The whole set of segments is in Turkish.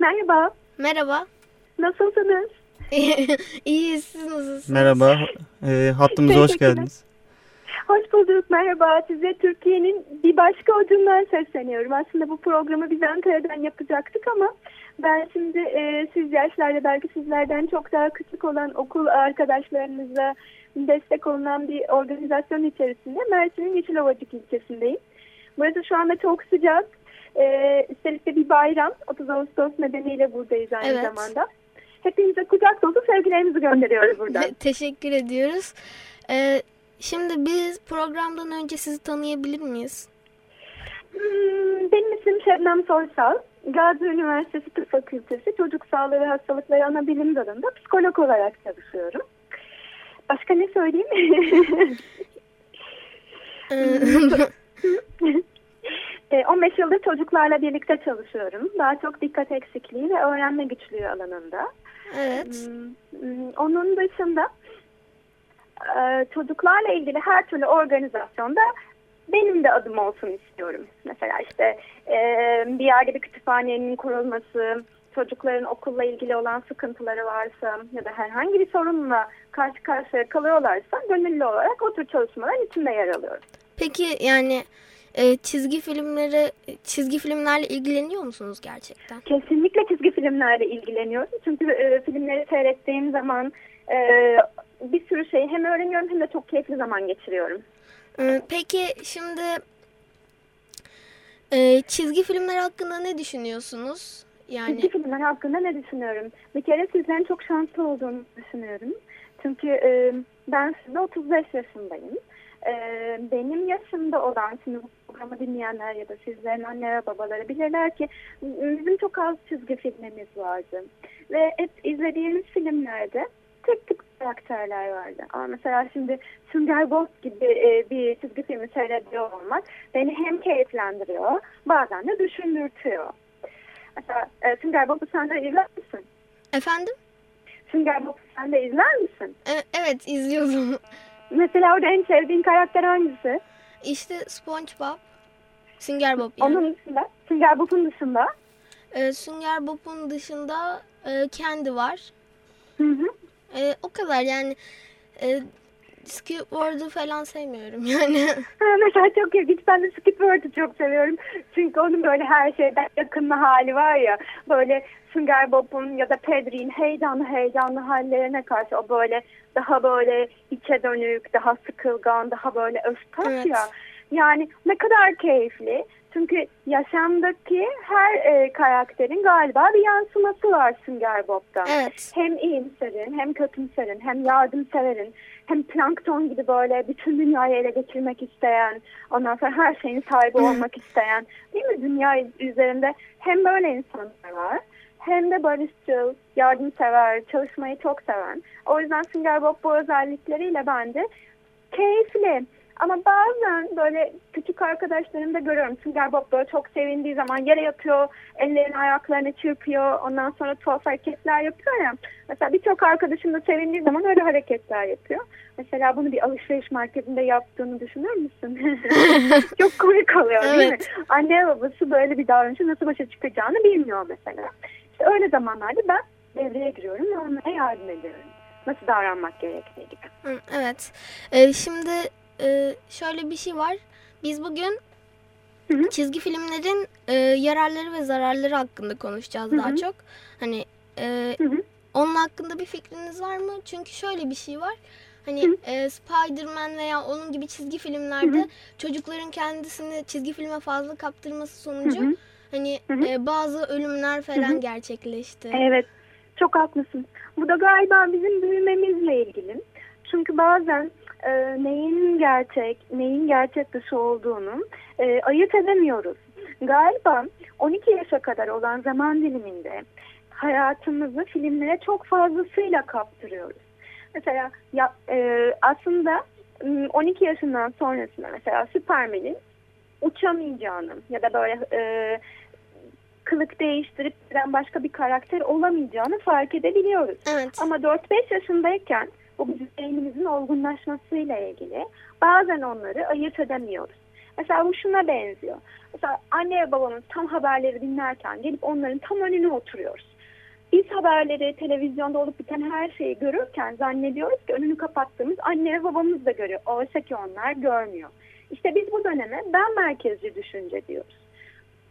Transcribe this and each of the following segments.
Merhaba. Merhaba. Nasılsınız? İyiyiz, siz nasılsınız? Merhaba, e, hattımıza hoş geldiniz. Hoş bulduk, merhaba. Size Türkiye'nin bir başka ucundan sesleniyorum. Aslında bu programı biz Ankara'dan yapacaktık ama ben şimdi e, siz yaşlarda belki sizlerden çok daha küçük olan okul arkadaşlarınıza destek olunan bir organizasyon içerisinde Mersin'in Yeşilovacık ilçesindeyim. Burası şu anda çok sıcak. E, üstelik de bir bayram. 30 Ağustos nedeniyle buradayız aynı Evet. zamanda. Hepinize kucak dolu sevgilerimizi gönderiyoruz buradan. Teşekkür ediyoruz. Ee, şimdi biz programdan önce sizi tanıyabilir miyiz? Hmm, benim ismim Şebnem Soysal. Gazi Üniversitesi Tıp Fakültesi Çocuk Sağlığı ve Hastalıkları Ana Bilim Dalı'nda psikolog olarak çalışıyorum. Başka ne söyleyeyim? Ee, E, 15 yıldır çocuklarla birlikte çalışıyorum. Daha çok dikkat eksikliği ve öğrenme güçlüğü alanında. evet. Hmm, hmm, Onun dışında e, çocuklarla ilgili her türlü organizasyonda benim de adım olsun istiyorum. Mesela işte e, bir yerde bir kütüphanenin kurulması, çocukların okulla ilgili olan sıkıntıları varsa ya da herhangi bir sorunla karşı karşıya kalıyorlarsa gönüllü olarak o tür çalışmaların içinde yer alıyorum. Peki yani e, çizgi filmleri, çizgi filmlerle ilgileniyor musunuz gerçekten? Kesinlikle çizgi filmlerle ilgileniyorum. Çünkü e, filmleri seyrettiğim zaman e, bir sürü şeyi hem öğreniyorum hem de çok keyifli zaman geçiriyorum. Ee, peki şimdi e, çizgi filmler hakkında ne düşünüyorsunuz? Yani Çizgi filmler hakkında ne düşünüyorum? Bir kere sizlerin çok şanslı olduğunu düşünüyorum. Çünkü e, ben size 35 yaşındayım. E, benim yaşımda olan, şimdi bu programı dinleyenler ya da sizlerin anne ve babaları bilirler ki bizim çok az çizgi filmimiz vardı. Ve hep izlediğimiz filmlerde tek tip karakterler vardı. Ama mesela şimdi Sünger Bob gibi e, bir çizgi filmi seyrediyor olmak beni hem keyiflendiriyor bazen de düşündürtüyor. Mesela e, Sünger Bob'u sen de izler misin? efendim? Sünger Bob'u sen de izler misin? E, evet izliyordum. Mesela orada en sevdiğin karakter hangisi? İşte SpongeBob, Sünger Bob yani. Onun dışında, Sünger Bob'un dışında. E, Sünger Bob'un dışında e, Candy var. Hı hı. E, o kadar yani e, Squidward'u falan sevmiyorum yani. Ha, Mesela çok ilginç. Ben de Squidward'ı çok seviyorum. Çünkü onun böyle her şeyden yakınma hali var ya. Böyle Sünger Bob'un ya da Pedri'nin heyecanlı heyecanlı hallerine karşı o böyle daha böyle içe dönük, daha sıkılgan, daha böyle öfkas Evet. ya. Yani ne kadar keyifli. Çünkü yaşamdaki her e, karakterin galiba bir yansıması var Sünger Bob'tan. Evet. Hem iyimserin, hem kötümserin, hem yardımseverin, hem plankton gibi böyle bütün dünyayı ele geçirmek isteyen, ondan sonra her şeyin sahibi olmak isteyen, değil mi? Dünya üzerinde hem böyle insanlar var, hem de barışçıl, yardımsever, çalışmayı çok seven. O yüzden Sünger Bob bu özellikleriyle bence keyifli. Ama bazen böyle küçük arkadaşlarımda görüyorum. Sünger Bob böyle çok sevindiği zaman yere yatıyor, ellerini ayaklarını çırpıyor, ondan sonra tuhaf hareketler yapıyor ya. Mesela birçok arkadaşım da sevindiği zaman öyle hareketler yapıyor. Mesela bunu bir alışveriş marketinde yaptığını düşünür müsün? çok komik oluyor değil mi? Anne babası böyle bir davranışı nasıl başa çıkacağını bilmiyor mesela. İşte öyle zamanlarda ben devreye giriyorum ve onlara yardım ediyorum. Nasıl davranmak gerektiği gibi. Hı, Evet. E, şimdi e, şöyle bir şey var. Biz bugün Hı hı. çizgi filmlerin e, yararları ve zararları hakkında konuşacağız Hı daha hı. çok. Hani e, Hı hı. onun hakkında bir fikriniz var mı? Çünkü şöyle bir şey var. Hani Hı. e, Spider-Man veya onun gibi çizgi filmlerde Hı çocukların kendisini çizgi filme fazla kaptırması sonucu hı. Hani Hı hı. e, bazı ölümler falan Hı hı. gerçekleşti. Evet, çok haklısın. Bu da galiba bizim büyümemizle ilgili. Çünkü bazen e, neyin gerçek, neyin gerçek dışı olduğunu e, ayırt edemiyoruz. Galiba 12 yaşa kadar olan zaman diliminde hayatımızı filmlere çok fazlasıyla kaptırıyoruz. Mesela ya, e, aslında m, 12 yaşından sonrasında mesela Süpermen'in uçamayacağını ya da böyle e, kılık değiştirip giren başka bir karakter olamayacağını fark edebiliyoruz. Evet. Ama 4-5 yaşındayken bu bizim beynimizin olgunlaşmasıyla ilgili bazen onları ayırt edemiyoruz. Mesela bu şuna benziyor. Mesela anne ve babamız tam haberleri dinlerken gelip onların tam önüne oturuyoruz. Biz haberleri, televizyonda olup biten her şeyi görürken zannediyoruz ki önünü kapattığımız anne ve babamız da görüyor. Oysa ki onlar görmüyor. İşte biz bu döneme ben merkezci düşünce diyoruz.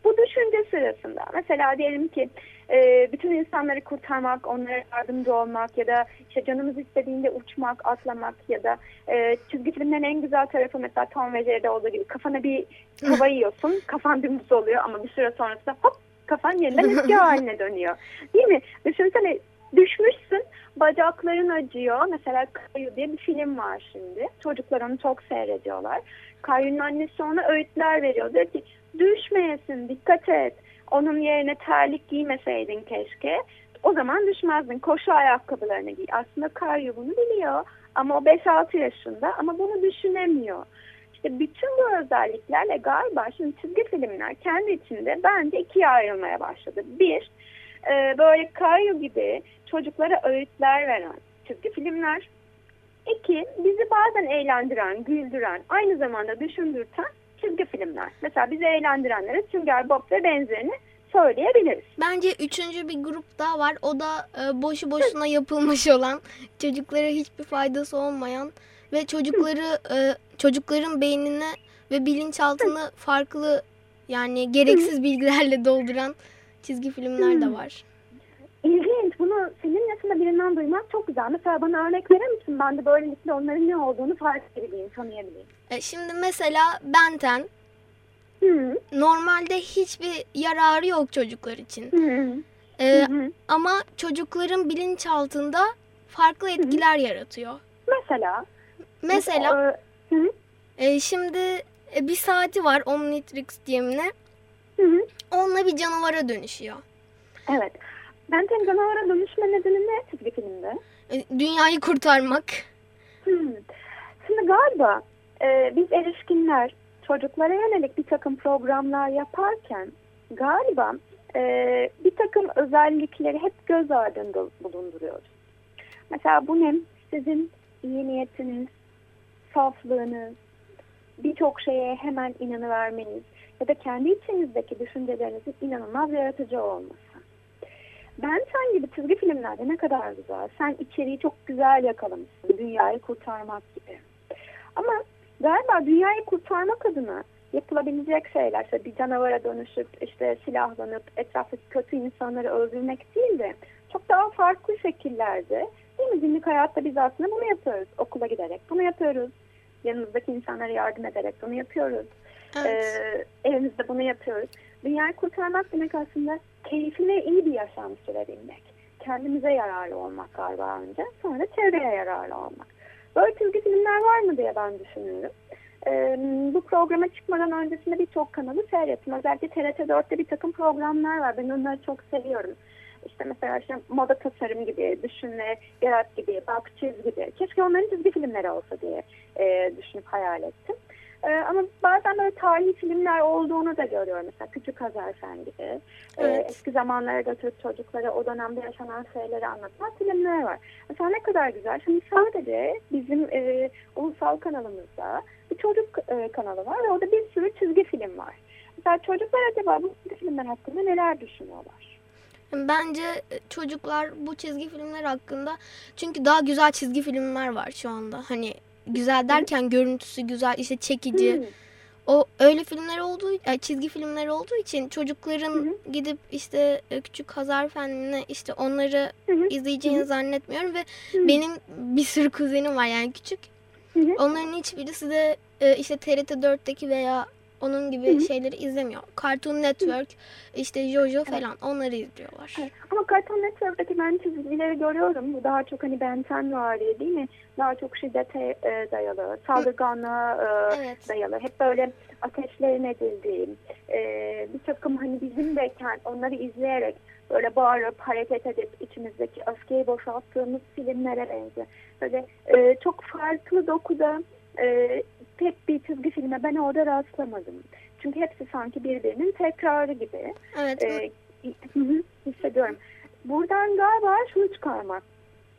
Bu düşünce sırasında mesela diyelim ki e, bütün insanları kurtarmak, onlara yardımcı olmak ya da işte canımız istediğinde uçmak, atlamak ya da e, çizgi filmlerin en güzel tarafı mesela Tom ve Jerry'de olduğu gibi kafana bir hava yiyorsun, kafan dümdüz oluyor ama bir süre sonrasında hop kafan yeniden eski haline dönüyor. Değil mi? Düşünsene düşmüşsün, bacakların acıyor. Mesela Kayu diye bir film var şimdi. Çocuklar onu çok seyrediyorlar. Kayu'nun annesi ona öğütler veriyor. Diyor ki düşmeyesin, dikkat et. Onun yerine terlik giymeseydin keşke. O zaman düşmezdin. Koşu ayakkabılarını giy. Aslında Kayu bunu biliyor. Ama o 5-6 yaşında ama bunu düşünemiyor. İşte bütün bu özelliklerle galiba şimdi çizgi filmler kendi içinde bence ikiye ayrılmaya başladı. Bir, e, böyle Kayu gibi çocuklara öğütler veren çizgi filmler. İki, bizi bazen eğlendiren, güldüren, aynı zamanda düşündürten çizgi filmler. Mesela bizi eğlendirenlere Sünger Bob ve benzerini söyleyebiliriz. Bence üçüncü bir grup daha var. O da e, boşu boşuna yapılmış olan, çocuklara hiçbir faydası olmayan ve çocukları e, çocukların beynine ve bilinçaltını farklı yani gereksiz bilgilerle dolduran çizgi filmler de var. İlginç. Bunu senin yaşında birinden duymak çok güzel. Mesela bana örnek verir misin? Ben de böylelikle onların ne olduğunu fark edebileyim, tanıyabileyim. E, şimdi mesela Benten Hı normalde hiçbir yararı yok çocuklar için. hı. E, Hı hı. ama çocukların bilinçaltında farklı etkiler yaratıyor. Mesela? Mesela Hı hı. e, şimdi e, bir saati var Omnitrix diyemine. Hı hı. Onunla bir canavara dönüşüyor. Evet. Benten canavara dönüşme nedeni ne çizgi filmde? E, dünyayı kurtarmak. Hmm. Şimdi galiba e, biz erişkinler çocuklara yönelik bir takım programlar yaparken galiba e, bir takım özellikleri hep göz ardında bulunduruyoruz. Mesela bu ne? Sizin iyi niyetiniz, saflığınız, birçok şeye hemen inanıvermeniz ya da kendi içinizdeki düşüncelerinizin inanılmaz yaratıcı olması. Ben sen gibi çizgi filmlerde ne kadar güzel. Sen içeriği çok güzel yakalamışsın. Dünyayı kurtarmak gibi. Ama galiba dünyayı kurtarmak adına yapılabilecek şeyler işte bir canavara dönüşüp işte silahlanıp etraftaki kötü insanları öldürmek değil de çok daha farklı şekillerde değil mi? Günlük hayatta biz aslında bunu yapıyoruz. Okula giderek bunu yapıyoruz. Yanımızdaki insanlara yardım ederek bunu yapıyoruz. Evet. Ee, evimizde bunu yapıyoruz. Dünyayı kurtarmak demek aslında keyifli ve iyi bir yaşam sürebilmek. Kendimize yararlı olmak galiba önce. Sonra çevreye yararlı olmak. Böyle çizgi filmler var mı diye ben düşünüyorum. Ee, bu programa çıkmadan öncesinde birçok kanalı seyrettim. Özellikle TRT4'te bir takım programlar var. Ben onları çok seviyorum. İşte mesela işte moda tasarım gibi, düşünme, yarat gibi, bak çiz gibi. Keşke onların çizgi filmleri olsa diye e, düşünüp hayal ettim. Ee, ama bazen böyle tarihi filmler olduğunu da görüyorum. Mesela Küçük Hazarfen gibi. Ee, Evet. eski zamanlara götürüp çocuklara o dönemde yaşanan şeyleri anlatan filmler var. Mesela ne kadar güzel. Şimdi sadece bizim e, ulusal kanalımızda bir çocuk e, kanalı var ve orada bir sürü çizgi film var. Mesela çocuklar acaba bu çizgi filmler hakkında neler düşünüyorlar? Bence e, çocuklar bu çizgi filmler hakkında çünkü daha güzel çizgi filmler var şu anda. Hani güzel derken görüntüsü güzel, işte çekici. Hmm. O öyle filmler olduğu, e, çizgi filmler olduğu için çocukların Hı gidip işte e, küçük Hazar Fenli'ne işte onları Hı hı. izleyeceğini zannetmiyorum ve Hı. benim bir sürü kuzenim var yani küçük. Hı hı. Onların hiçbirisi de e, işte TRT 4'teki veya onun gibi Hı hı. şeyleri izlemiyor. Cartoon Network, işte Jojo falan onları izliyorlar. Evet. Ama Cartoon Network'taki ben çizgileri görüyorum. Bu daha çok hani benten vari değil mi? Daha çok şiddete e, dayalı, saldırganlığa e, Evet. dayalı. Hep böyle ateşlerin edildiği, e, bir takım hani bizim de onları izleyerek böyle bağırıp hareket edip içimizdeki öfkeyi boşalttığımız filmlere benziyor. Böyle e, çok farklı dokuda e, tek bir çizgi filme ben orada rastlamadım. Çünkü hepsi sanki birbirinin tekrarı gibi Evet. e, hı, hissediyorum. Buradan galiba şunu çıkarmak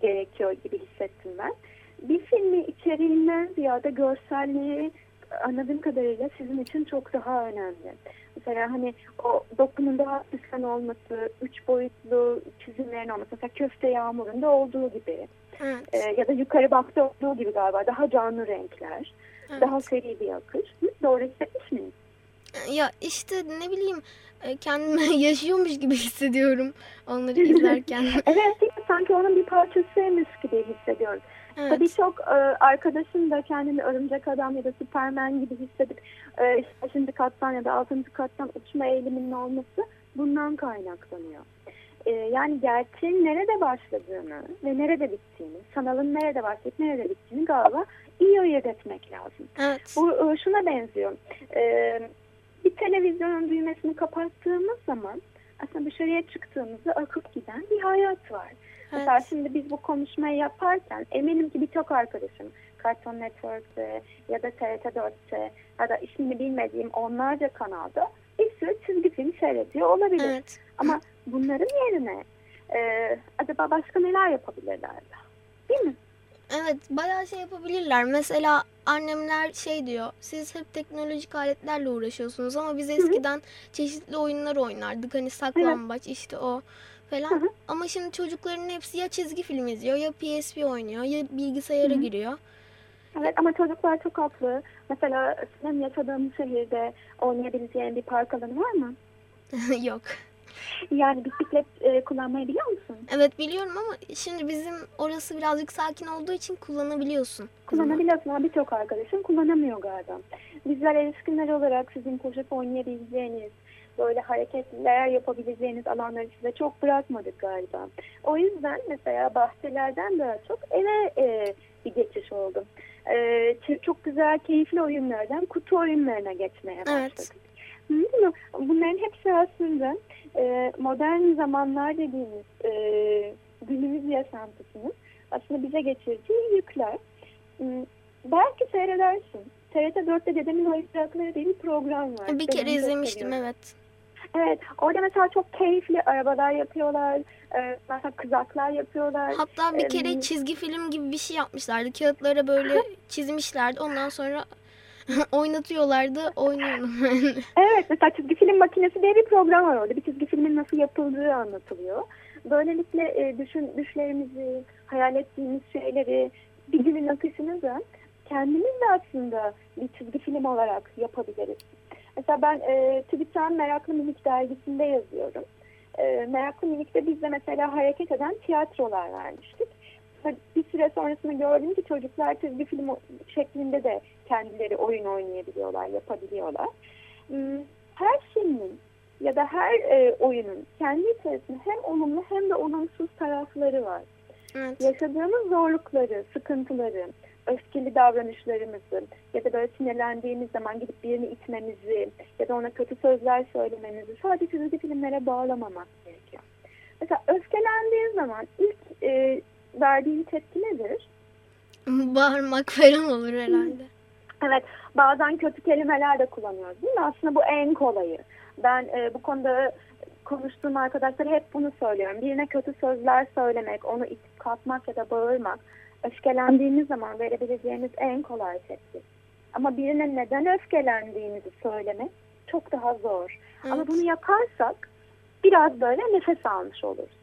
gerekiyor gibi hissettim ben. Bir filmi içeriğinden ziyade görselliği anladığım kadarıyla sizin için çok daha önemli. Mesela hani o dokunun daha süslü olması, üç boyutlu çizimlerin olması. Mesela köfte yağmurunda olduğu gibi. Evet. Ee, ya da yukarı baktı olduğu gibi galiba. Daha canlı renkler. Evet. Daha seri bir akış. Doğru hissetmiş miyim? Ya işte ne bileyim e, kendimi yaşıyormuş gibi hissediyorum onları izlerken. Evet değil mi? Sanki onun bir parçasıymış gibi hissediyoruz. Evet. Tabii çok e, arkadaşım da kendini örümcek adam ya da süpermen gibi hissedip e, işte beşinci kattan ya da altıncı kattan uçma eğiliminin olması bundan kaynaklanıyor. E, yani gerçeğin nerede başladığını ve nerede bittiğini, sanalın nerede başlayıp nerede bittiğini galiba iyi ayırt etmek lazım. Evet. Bu e, şuna benziyor. E, bir televizyonun düğmesini kapattığımız zaman aslında dışarıya çıktığımızda akıp giden bir hayat var. Mesela Evet. şimdi biz bu konuşmayı yaparken eminim ki birçok arkadaşım Cartoon Network'te ya da TRT 4'te ya da ismini bilmediğim onlarca kanalda bir sürü çizgi film seyrediyor olabilir. Evet. Ama bunların yerine e, acaba başka neler yapabilirler? Değil mi? Evet bayağı şey yapabilirler. Mesela annemler şey diyor. Siz hep teknolojik aletlerle uğraşıyorsunuz ama biz eskiden çeşitli oyunlar oynardık. Hani saklambaç işte o falan. Hı hı. Ama şimdi çocukların hepsi ya çizgi film izliyor ya PSP oynuyor ya bilgisayara Hı hı. giriyor. Evet ama çocuklar çok haklı. Mesela senin yaşadığın şehirde oynayabileceğin bir park alanı var mı? Yok. Yani bisiklet e, kullanmayı biliyor musun? Evet biliyorum ama şimdi bizim orası birazcık sakin olduğu için kullanabiliyorsun. Kullanabiliyorsun ama birçok arkadaşın kullanamıyor galiba. Bizler erişkinler olarak sizin koşup oynayabileceğiniz, böyle hareketler yapabileceğiniz alanları size çok bırakmadık galiba. O yüzden mesela bahçelerden daha çok eve e, bir geçiş oldu. E, çok güzel, keyifli oyunlardan kutu oyunlarına geçmeye başladık. Evet. Anladın mı? Bunların hepsi aslında e, modern zamanlar dediğimiz e, günümüz yaşantısının aslında bize geçirdiği yükler. Hmm, Belki seyredersin. TRT 4'te Dedemin Oyuncakları diye bir program var. Bir kere çok izlemiştim evet. Evet. Orada mesela çok keyifli arabalar yapıyorlar. E, mesela kızaklar yapıyorlar. Hatta bir kere çizgi film gibi bir şey yapmışlardı. Kağıtlara böyle çizmişlerdi. Ondan sonra oynatıyorlardı. Oynuyordum. Evet mesela çizgi film makinesi diye bir program var orada. Bir çizgi filmin nasıl yapıldığı anlatılıyor. Böylelikle e, düşün, düşlerimizi, hayal ettiğimiz şeyleri, bir günün akışını da kendimiz de aslında bir çizgi film olarak yapabiliriz. Mesela ben e, TÜBİTAK'ın Meraklı Minik dergisinde yazıyorum. E, Meraklı Minik'te biz de mesela hareket eden tiyatrolar vermiştik. Bir süre sonrasında gördüm ki çocuklar çizgi film şeklinde de kendileri oyun oynayabiliyorlar, yapabiliyorlar. Hmm, Her filmin ya da her e, oyunun kendi içerisinde hem olumlu hem de olumsuz tarafları var. evet. Yaşadığımız zorlukları, sıkıntıları, öfkeli davranışlarımızı ya da böyle sinirlendiğimiz zaman gidip birini itmemizi ya da ona kötü sözler söylememizi sadece çizgi filmlere bağlamamak gerekiyor. Mesela öfkelendiğin zaman ilk e, verdiğin tepki nedir? Bağırmak falan olur herhalde. Evet, bazen kötü kelimeler de kullanıyoruz değil mi? Aslında bu en kolayı. Ben e, bu konuda konuştuğum arkadaşlara hep bunu söylüyorum. Birine kötü sözler söylemek, onu itip kalkmak ya da bağırmak, öfkelendiğiniz zaman verebileceğiniz en kolay tepki. Ama birine neden öfkelendiğinizi söylemek çok daha zor. Ama Evet. bunu yaparsak biraz böyle nefes almış oluruz.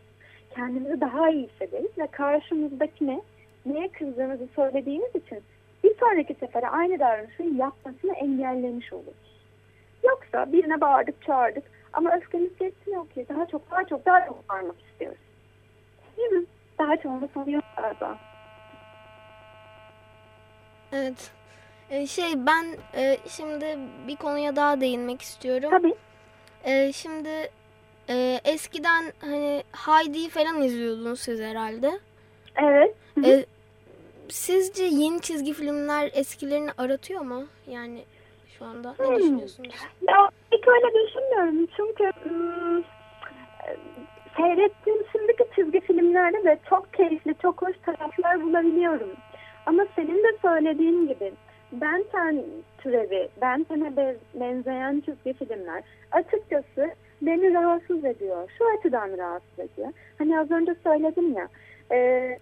Kendimizi daha iyi hissederiz ve karşımızdakine neye kızdığımızı söylediğimiz için bir sonraki sefere aynı davranışı yapmasını engellemiş oluruz. Yoksa birine bağırdık çağırdık ama öfkemiz geçmiyor ki. Daha çok daha çok daha çok bağırmak istiyoruz. Değil mi? Daha çoğunda yok galiba. Evet. Ee, şey ben e, şimdi bir konuya daha değinmek istiyorum. Tabii. Ee, şimdi e, eskiden hani Heidi'yi falan izliyordunuz siz herhalde. Evet. Hı hı. Ee, sizce yeni çizgi filmler eskilerini aratıyor mu? Yani şu anda ne Hmm. düşünüyorsunuz? Ya hiç öyle düşünmüyorum. Çünkü ım, e, seyrettiğim şimdiki çizgi filmlerde de çok keyifli, çok hoş taraflar bulabiliyorum. Ama senin de söylediğin gibi Benten türevi, Benten'e be- benzeyen çizgi filmler açıkçası beni rahatsız ediyor. Şu açıdan rahatsız ediyor. Hani az önce söyledim ya, e,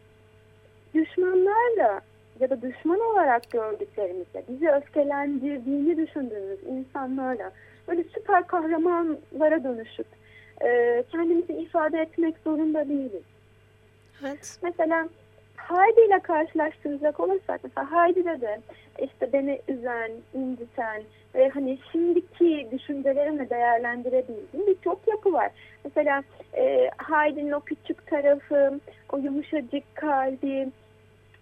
düşmanlarla ya da düşman olarak gördüklerimizle, bizi öfkelendirdiğini düşündüğümüz insanlarla böyle süper kahramanlara dönüşüp e, kendimizi ifade etmek zorunda değiliz. Evet. Mesela Heidi ile karşılaştıracak olursak mesela Heidi'de de işte beni üzen, inciten ve hani şimdiki düşüncelerimi değerlendirebildiğim birçok yapı var. Mesela e, Heidi'nin o küçük tarafı, o yumuşacık kalbi,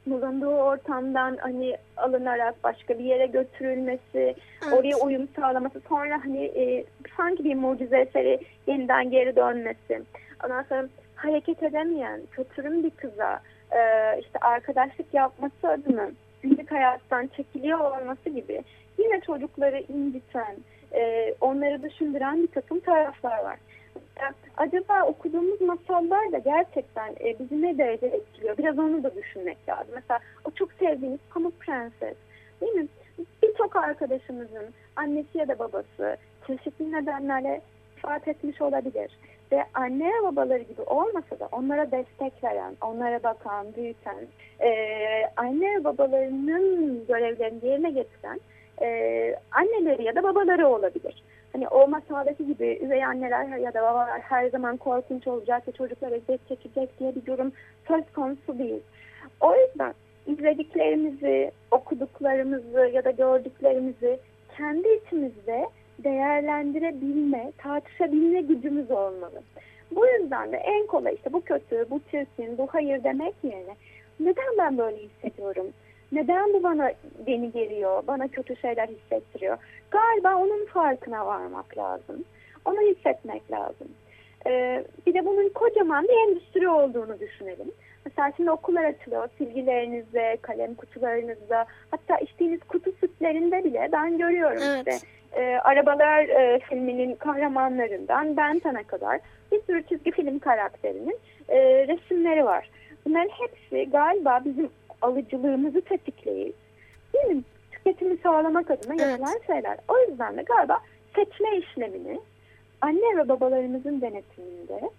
bulunduğu ortamdan hani alınarak başka bir yere götürülmesi, evet. oraya uyum sağlaması, sonra hani e, sanki bir mucize eseri yeniden geri dönmesi. Ondan sonra hareket edemeyen, kötürüm bir kıza e, işte arkadaşlık yapması adına günlük hayattan çekiliyor olması gibi yine çocukları inciten, e, onları düşündüren bir takım taraflar var. Yani acaba okuduğumuz masallar da gerçekten e, bizi ne derece etkiliyor? Biraz onu da düşünmek lazım. Mesela o çok sevdiğiniz Pamuk Prenses değil mi? Birçok arkadaşımızın annesi ya da babası çeşitli nedenlerle vefat etmiş olabilir. Ve anne ve babaları gibi olmasa da onlara destek veren, onlara bakan, büyüten, e, anne ve babalarının görevlerini yerine getiren e, anneleri ya da babaları olabilir. Hani o masaldaki gibi üvey anneler ya da babalar her zaman korkunç olacak ve çocuklar eziyet çekecek diye bir durum söz konusu değil. O yüzden izlediklerimizi, okuduklarımızı ya da gördüklerimizi kendi içimizde değerlendirebilme, tartışabilme gücümüz olmalı. Bu yüzden de en kolay işte bu kötü, bu çirkin, bu hayır demek yerine neden ben böyle hissediyorum? Neden bu bana beni geriyor, bana kötü şeyler hissettiriyor? Galiba onun farkına varmak lazım. Onu hissetmek lazım. Ee, bir de bunun kocaman bir endüstri olduğunu düşünelim. Mesela şimdi okullar açılıyor. Silgilerinizde, kalem kutularınızda, hatta içtiğiniz kutu sütlerinde bile ben görüyorum Evet. işte. E, Arabalar e, filminin kahramanlarından Benten'e kadar bir sürü çizgi film karakterinin e, resimleri var. Bunların hepsi galiba bizim alıcılığımızı tetikleyip değil mi? tüketimi sağlamak adına Evet. yapılan şeyler. O yüzden de galiba seçme işlemini anne ve babalarımızın denetiminde,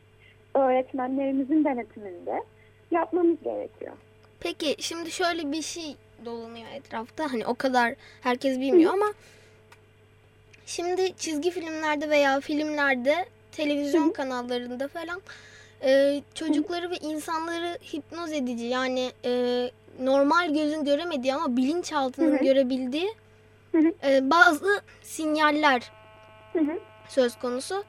öğretmenlerimizin denetiminde yapmamız gerekiyor. Peki şimdi şöyle bir şey dolanıyor etrafta. Hani o kadar herkes bilmiyor ama şimdi çizgi filmlerde veya filmlerde televizyon kanallarında falan e, çocukları ve insanları hipnoz edici yani e, normal gözün göremediği ama bilinçaltının Hı hı. görebildiği e, bazı sinyaller söz konusu.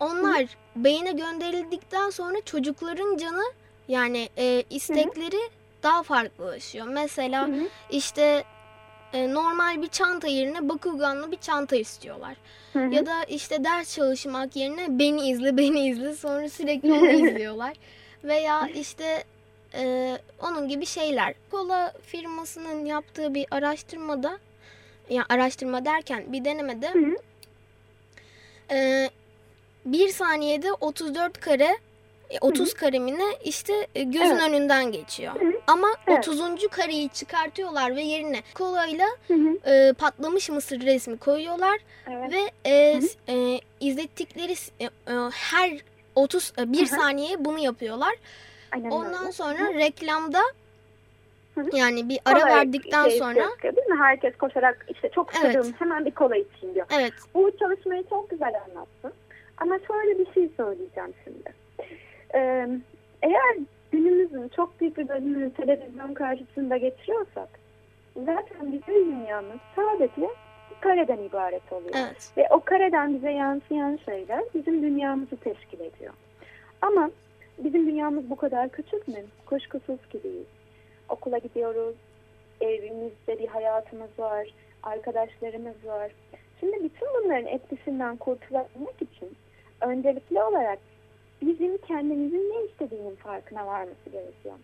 Onlar beyne gönderildikten sonra çocukların canı yani e, istekleri daha farklılaşıyor. Mesela işte e, normal bir çanta yerine Bakuganlı bir çanta istiyorlar. Hı hı. Ya da işte ders çalışmak yerine beni izle beni izle sonra sürekli onu izliyorlar. Veya işte e, onun gibi şeyler. Kola firmasının yaptığı bir araştırmada yani araştırma derken bir denemede Hı hı. e, bir saniyede 34 kare e, 30 karemine işte e, gözün Evet. önünden geçiyor. Hı hı. Ama Evet. 30. kareyi çıkartıyorlar ve yerine kolayla Hı hı. e, patlamış mısır resmi koyuyorlar Evet. ve e, Hı hı. e, izlettikleri e, e, her 30 e, bir Hı hı. saniyeye bunu yapıyorlar. Aynen Ondan öyle. sonra reklamda Hı hı. yani bir ara Kola verdikten şey sonra istiyor, değil mi? Herkes koşarak işte çok Evet. sıkıldım hemen bir kola içeyim diyor. evet Bu çalışmayı çok güzel anlattın. Ama şöyle bir şey söyleyeceğim şimdi. Ee, eğer günümüzün çok büyük bir bölümünü televizyon karşısında geçiriyorsak zaten bizim dünyamız sadece bir kareden ibaret oluyor. evet Ve o kareden bize yansıyan şeyler bizim dünyamızı teşkil ediyor. Ama bizim dünyamız bu kadar küçük mü? Kuşkusuz ki değil. Okula gidiyoruz, evimizde bir hayatımız var, arkadaşlarımız var. Şimdi bütün bunların etkisinden kurtulabilmek için öncelikli olarak bizim kendimizin ne istediğinin farkına varması gerekiyor.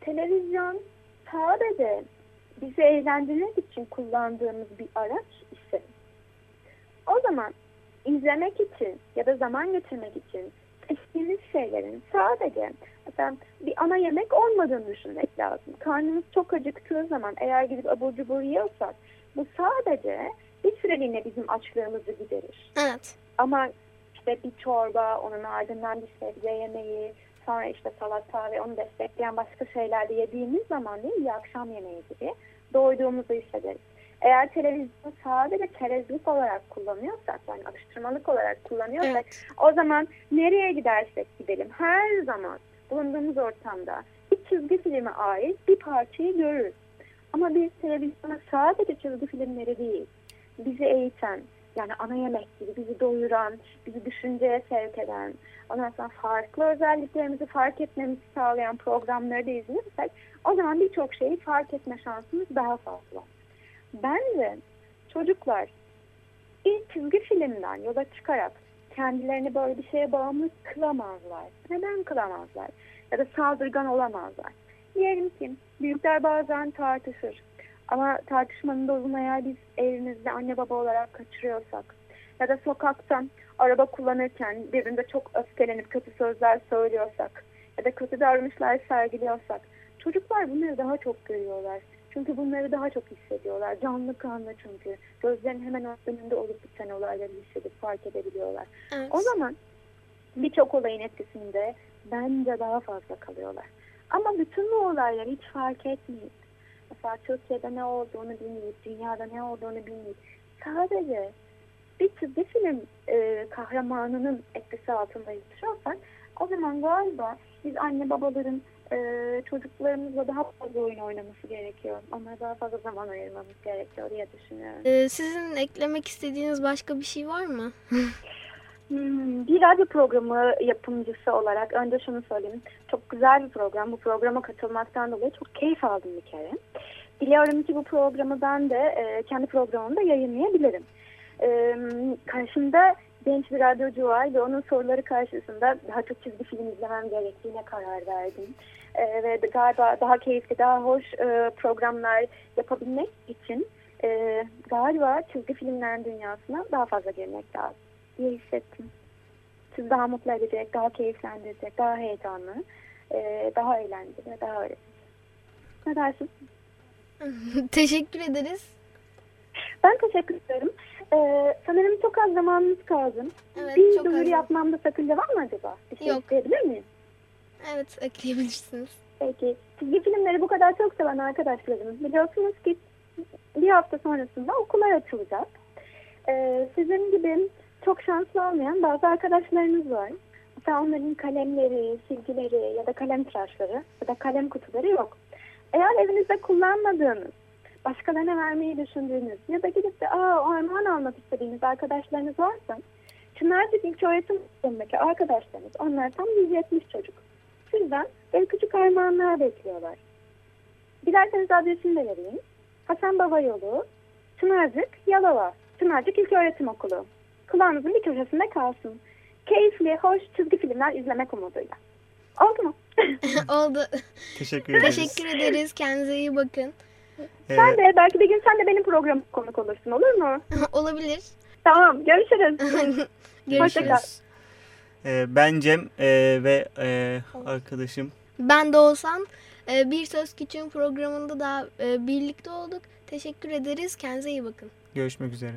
Televizyon sadece bizi eğlendirmek için kullandığımız bir araç ise o zaman izlemek için ya da zaman geçirmek için seçtiğimiz şeylerin sadece mesela bir ana yemek olmadığını düşünmek lazım. Karnımız çok acıktığı zaman eğer gidip abur cubur yiyorsak bu sadece bir süreliğine bizim açlığımızı giderir. evet Ama işte bir çorba, onun ardından bir sebze yemeği, sonra işte salata ve onu destekleyen başka şeyler de yediğimiz zaman değil? Bir akşam yemeği gibi doyduğumuzu hissederiz. Eğer televizyonu sadece çerezlik olarak kullanıyorsak yani atıştırmalık olarak kullanıyorsak Evet. o zaman nereye gidersek gidelim her zaman bulunduğumuz ortamda bir çizgi filme ait bir parçayı görürüz. Ama biz televizyona sadece çizgi filmleri değil, bizi eğiten, yani ana yemek gibi bizi doyuran, bizi düşünceye sevk eden, ondan sonra farklı özelliklerimizi fark etmemizi sağlayan programları da izliyorsak o zaman birçok şeyi fark etme şansımız daha fazla. Bence çocuklar ilk çizgi filmden yola çıkarak kendilerini böyle bir şeye bağımlı kılamazlar. Neden kılamazlar? Ya da saldırgan olamazlar. Diyelim ki büyükler bazen tartışır. Ama tartışmanın dozunu eğer biz evimizde anne baba olarak kaçırıyorsak ya da sokakta araba kullanırken birbirinde çok öfkelenip kötü sözler söylüyorsak ya da kötü davranışlar sergiliyorsak çocuklar bunları daha çok görüyorlar. Çünkü bunları daha çok hissediyorlar. Canlı kanlı çünkü. Gözlerin hemen önünde olup biten olayları hissedip fark edebiliyorlar. Evet. O zaman birçok olayın etkisinde bence daha fazla kalıyorlar. Ama bütün bu olayları hiç fark etmeyip, mesela Türkiye'de ne olduğunu bilmeyip, dünyada ne olduğunu bilmeyip, sadece bir çizgi film e, kahramanının etkisi altında yaşıyorsak, o zaman galiba biz anne babaların e, çocuklarımızla daha fazla oyun oynaması gerekiyor. Onlara daha fazla zaman ayırmamız gerekiyor diye düşünüyorum. Ee, sizin eklemek istediğiniz başka bir şey var mı? Hmm, Bir radyo programı yapımcısı olarak önce şunu söyleyeyim. Çok güzel bir program. Bu programa katılmaktan dolayı çok keyif aldım bir kere. Biliyorum ki bu programı ben de e, kendi programımda yayınlayabilirim. E, karşımda genç bir radyocu var ve onun soruları karşısında daha çok çizgi film izlemem gerektiğine karar verdim. E, ve galiba daha keyifli, daha hoş e, programlar yapabilmek için galiba çizgi filmlerin dünyasına daha fazla girmek lazım diye hissettim. Sizi daha mutlu edecek, daha keyiflendirecek, daha heyecanlı, e, daha eğlenceli daha öğretici. Ne dersin? Teşekkür ederiz. Ben teşekkür ederim. E, sanırım çok az zamanımız kaldı. Evet, bir çok duyuru az. yapmamda sakınca var mı acaba? Bir şey Yok. isteyebilir miyim? Evet ekleyebilirsiniz. Peki. Çizgi filmleri bu kadar çok seven arkadaşlarımız biliyorsunuz ki bir hafta sonrasında okullar açılacak. Ee, sizin gibi çok şanslı olmayan bazı arkadaşlarınız var. Mesela onların kalemleri, silgileri ya da kalem tıraşları ya da kalem kutuları yok. Eğer evinizde kullanmadığınız, başkalarına vermeyi düşündüğünüz ya da gidip de Aa, o armağan almak istediğiniz arkadaşlarınız varsa Çınarcık İlköğretim Kurumu'ndaki arkadaşlarınız, onlar tam 170 çocuk. Sizden böyle küçük armağanlar bekliyorlar. Dilerseniz adresini de vereyim. Hasan Baba Yolu, Çınarcık, Yalova, Çınarcık İlköğretim Okulu. Kulağınızın bir köşesinde kalsın. Keyifli, hoş çizgi filmler izlemek umuduyla. Oldu mu? Oldu. Teşekkür ederiz. Teşekkür ederiz. Kendinize iyi bakın. Ee, Sen de belki bir gün sen de benim programıma konuk olursun olur mu? Olabilir. Tamam görüşürüz. Görüşürüz. e, ben Cem e, ve e, arkadaşım Ben de olsam e, Bir Söz Küçüğün programında da e, birlikte olduk. Teşekkür ederiz. Kendinize iyi bakın. görüşmek üzere.